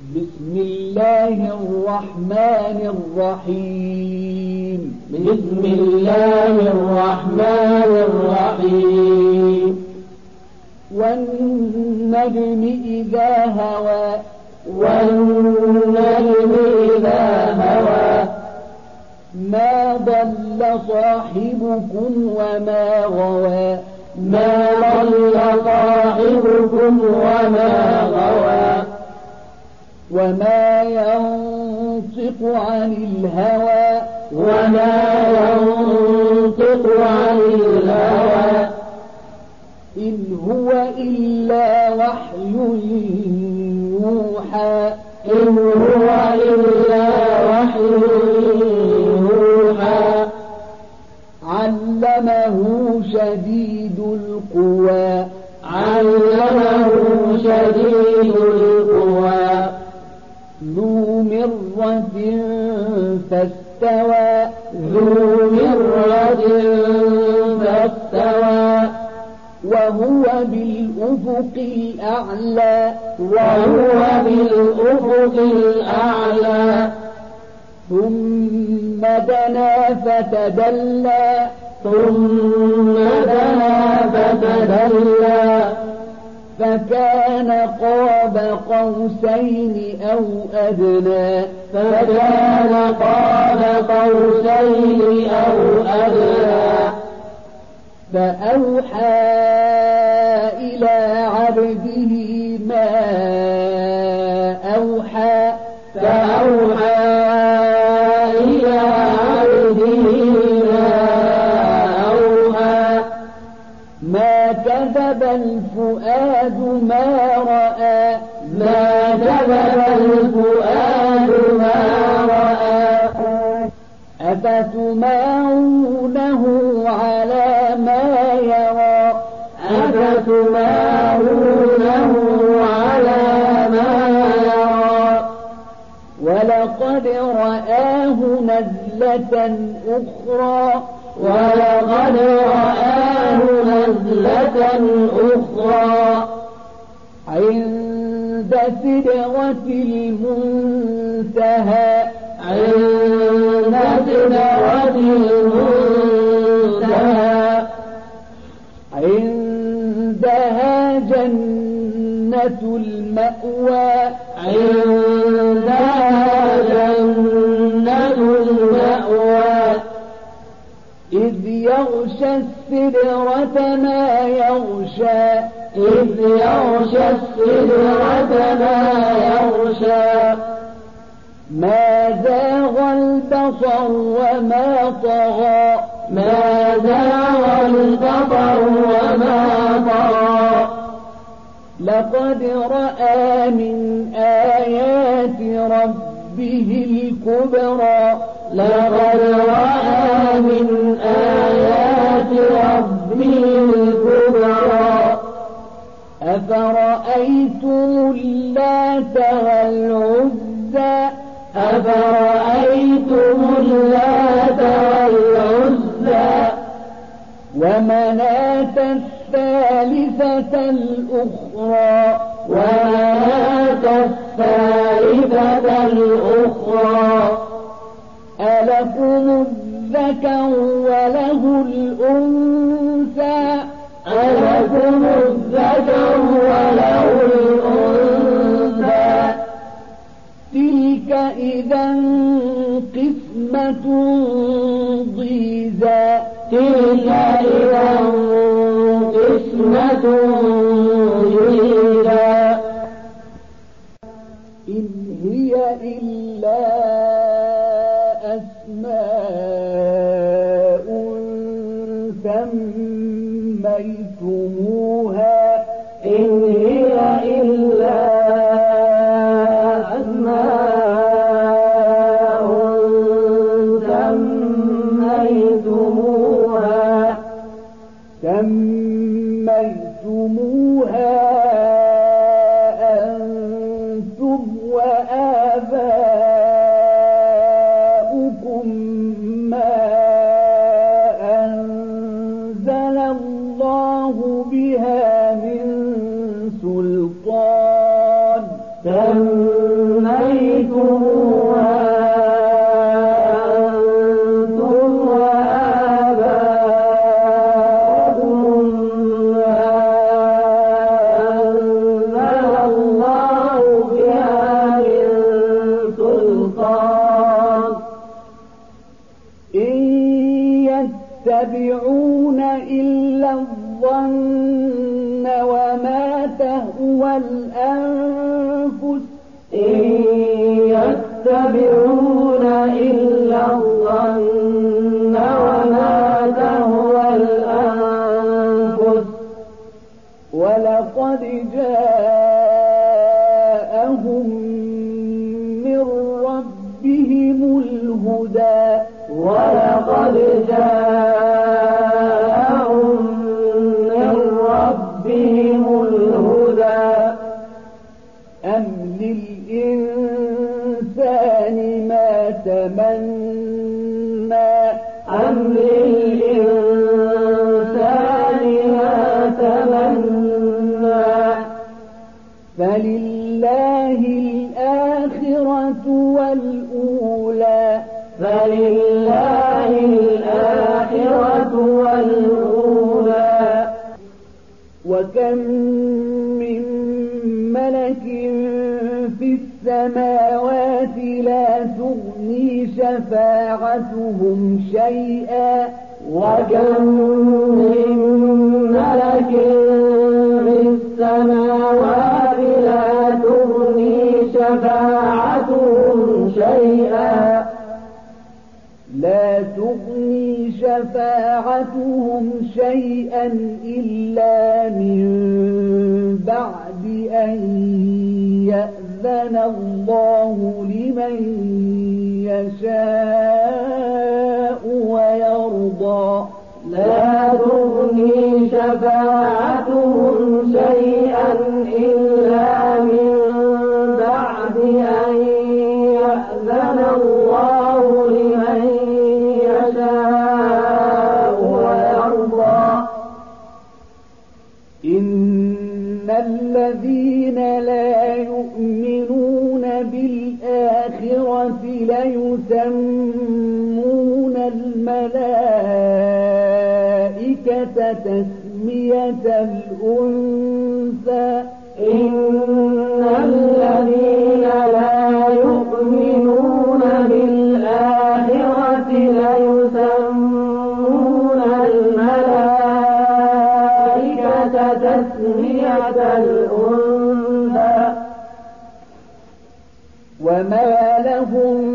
بسم الله الرحمن الرحيم. بسم الله الرحمن الرحيم. والنجم إذا هوى. والنجم إذا هوى. ما ضل صاحبكم وما غوى. ما ضل صاحبكم وما غوى. وما ينطق عن الهوى وما ينطق عن الهوى إن هو إلا وحي يوحى إن هو إلا وحي يوحى علمه شديد القوى علمه شديد القوى مرة فاستوى ذو مرة فاستوى وهو بالأفق الأعلى وهو بالأفق الأعلى. ثم دنا فتدلى ثم دنا فتدلى. فكان قاب قوسين أو أدنى. فكان قاب قوسين أو أدنى. فأوحى إلى عبده ما أوحى. فأوحى إلى عبده ما أوحى. ما كذب الفؤاد ما رأى ما كذب الفؤاد ما رأى. أفتمارونه على ما يرى؟ أفتمارونه على ما يرى؟ ولقد رآه نزلة أخرى. ولقد رآه نزلة أخرى. عند سدرة المنتهى. عند سدرة المنتهى. عندها جنة المأوى. عندها يغشى السدرة ما يغشى. إذ يغشى السدرة ما يغشى. ما زاغ البصر وما طغى. ما زاغ البصر وما طغى. لقد رأى من آيات ربه الكبرى. لقد رأى من آيات ربه الكبرى. أفرأيتم اللات والعزى؟ أفرأيتم اللات والعزى؟ ومناة الثالثة الأخرى. ومناة الثالثة الأخرى. الذكر وله الأنثى. ألكم الذكر وله الأنثى. تلك إذا قسمة ضيزى. تلك إذا قسمة ضيزى سميتموها يتبعون إلا الظن وما تهوى الأنفس. إن يتبعون إلا الظن وما تهوى الأنفس. ولقد جاءهم من ربهم الهدى. ولقد جاءهم شفاعتهم شيئا وكم من ملك في السماوات لا تغني شفاعتهم شيئا لا تغني شفاعتهم شيئا إلا من بعد أن يأذن الله لمن يشاء ويرضى. لا تغني شفاعتهم الملائكة تسمية الأنثى. إن الذين لا يؤمنون بالآخرة ليسمون الملائكة تسمية الأنثى. وما لهم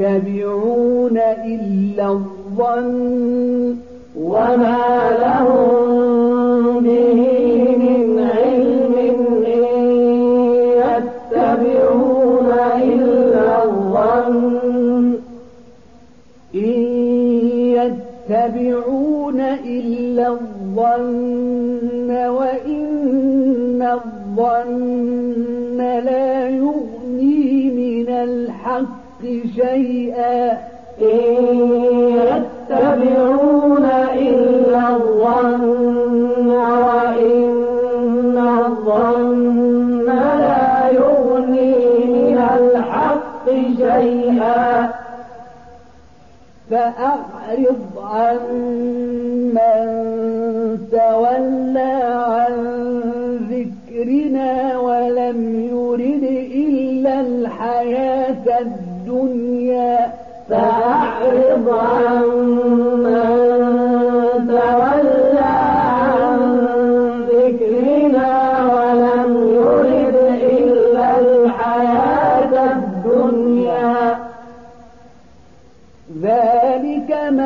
يتبعون إلا الظن وما لهم به من علم إن يتبعون إلا الظن. إن يتبعون إلا الظن وإن الظن شيئا إن يتبعون إلا الظن وإن الظن لا يغني من الحق شيئا. فأعرض عن من تولى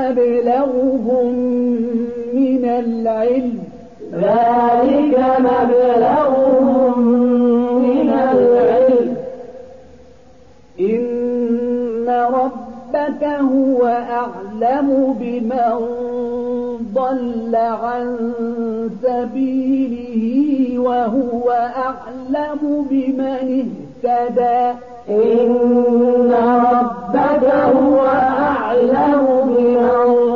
مبلغهم من العلم. ذلك مبلغهم ربك هو أعلم بمن ضل عن سبيله وهو أعلم بمن اهتدى. إن ربك هو أعلم بمن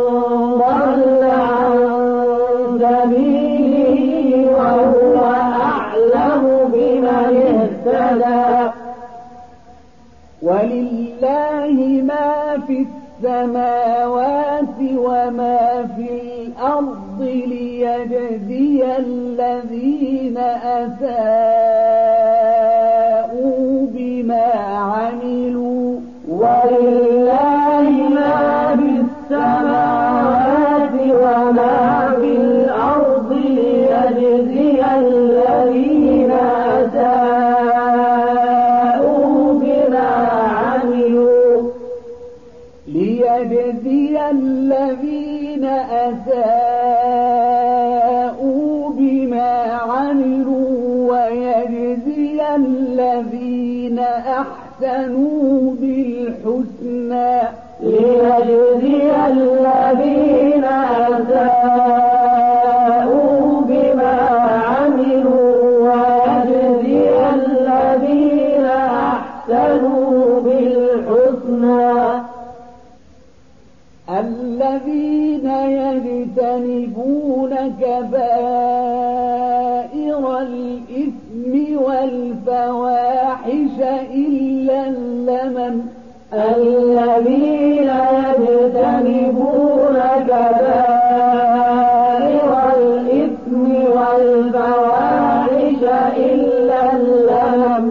الذين يجتنبون كبائر الإثم والفواحش إلا اللمم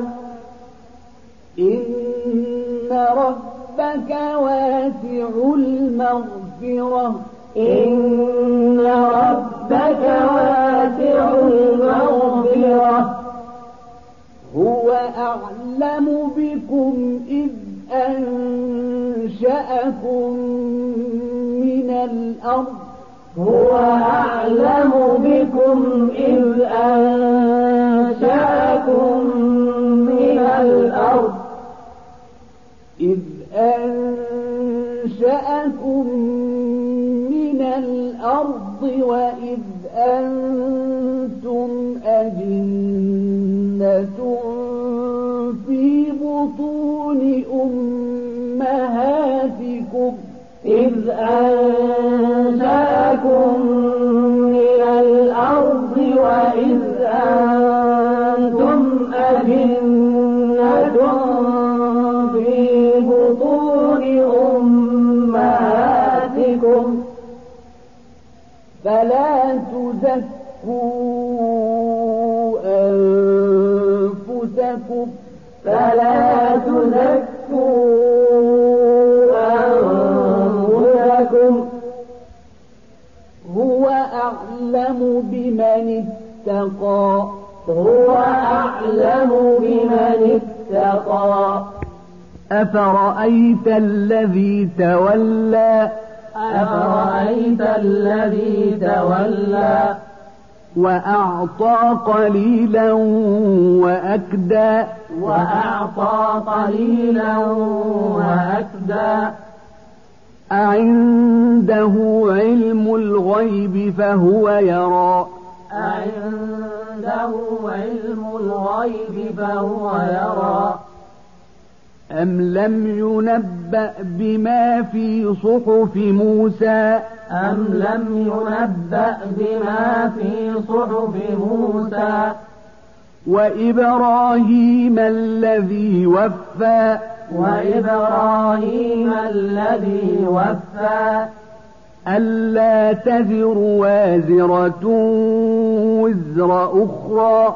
إن ربك واسع المغفرة. إن الأرض هو أعلم بكم إذ أنشأكم من الأرض. إذ أنشأكم من الأرض وإذ أنتم أجنة في بطون أمهاتكم. إذ أنشأكم أنفسكم فلا تزكوا أنفسكم هو أعلم بمن اتقى هو أعلم بمن اتقى أفرأيت الذي تولى أفرأيت الذي تولى وأعطى قليلا وأكدى. وأعطى قليلا وأكدى. أعنده علم الغيب فهو يرى. أعنده علم الغيب فهو يرى. أم لم ينبأ بما في صحف موسى أم لم ينبأ بما في صحف موسى وإبراهيم الذي وفى وإبراهيم الذي وفى ألا تزر وازرة وزر أخرى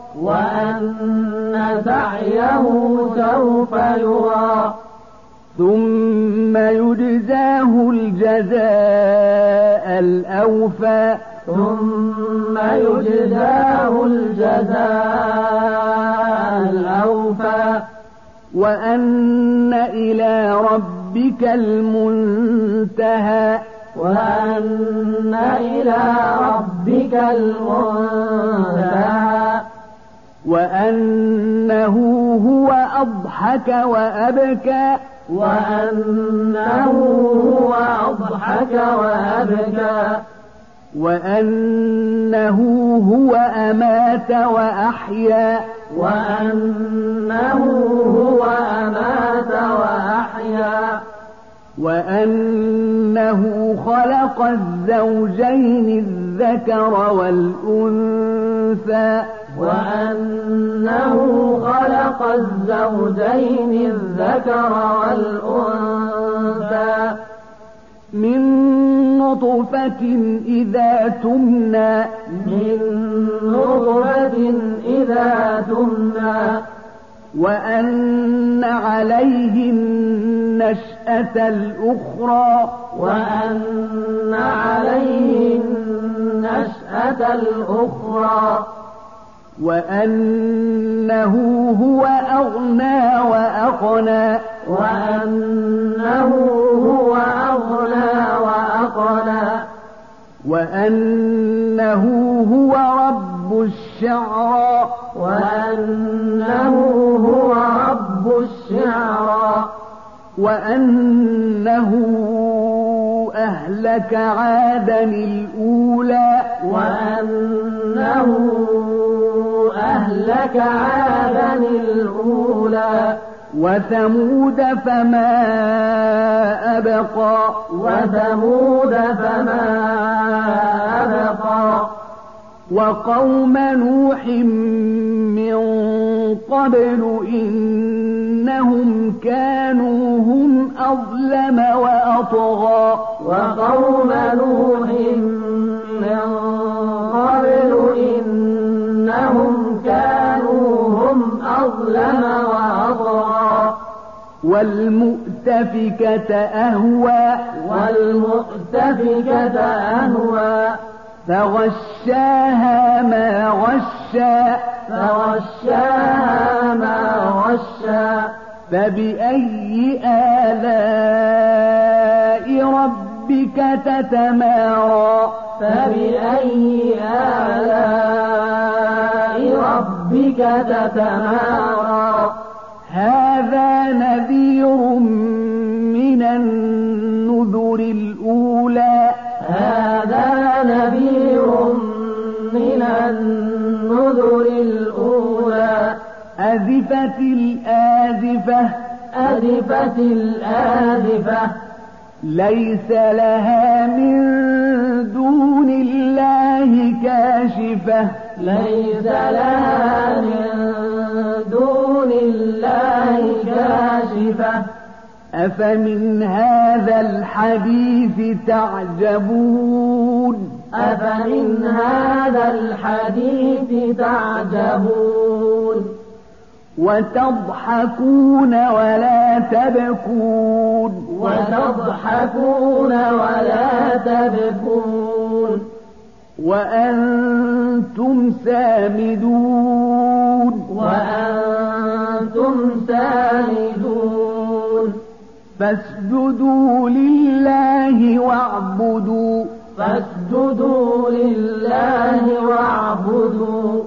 وأن سعيه سوف يرى. ثم يجزاه الجزاء الأوفى. ثم يجزاه الجزاء الأوفى. وأن إلى ربك المنتهى. وأن إلى ربك المنتهى. وأنه هو أضحك وأبكى. وأنه هو أضحك وأبكى. وأنه هو أمات وأحيا. وأنه هو أمات وأحيا. وأنه خلق الزوجين الذكر والأنثى. وأنه خلق الزوجين الذكر والأنثى من نطفة إذا تمنى من نطفة إذا تمنى وأن عليه النشأة الأخرى وأن عليه النشأة الأخرى وأنه هو أغنى وأقنى. وأنه هو أغنى وأقنى. وأنه هو رب الشعرى. وأنه هو رب الشعرى. وأنه أهلك عادا الأولى وأنه أهلك عادا الأولى وثمود فما أبقى وثمود فما أبقى وقوم نوح من قبل إنهم كانوا هم أظلم وأطغى. وقوم نوح من قبل إنهم كانوا هم أظلم وأطغى. والمؤتفكة أهوى. والمؤتفكة أهوى. فغشاها ما غشى فغشاها ما غشى فبأي آلاء ربك تتمارى؟ فبأي آلاء ربك تتمارى؟ هذا نذير أزفت الآزفة ليس لها من دون الله كاشفة. ليس لها من دون الله كاشفة. أفمن هذا الحديث تعجبون؟ أفمن هذا الحديث تعجبون؟ وتضحكون ولا تبكون. وتضحكون ولا تبكون. وأنتم سامدون. وأنتم سامدون. فاسجدوا لله واعبدوا. فاسجدوا لله واعبدوا.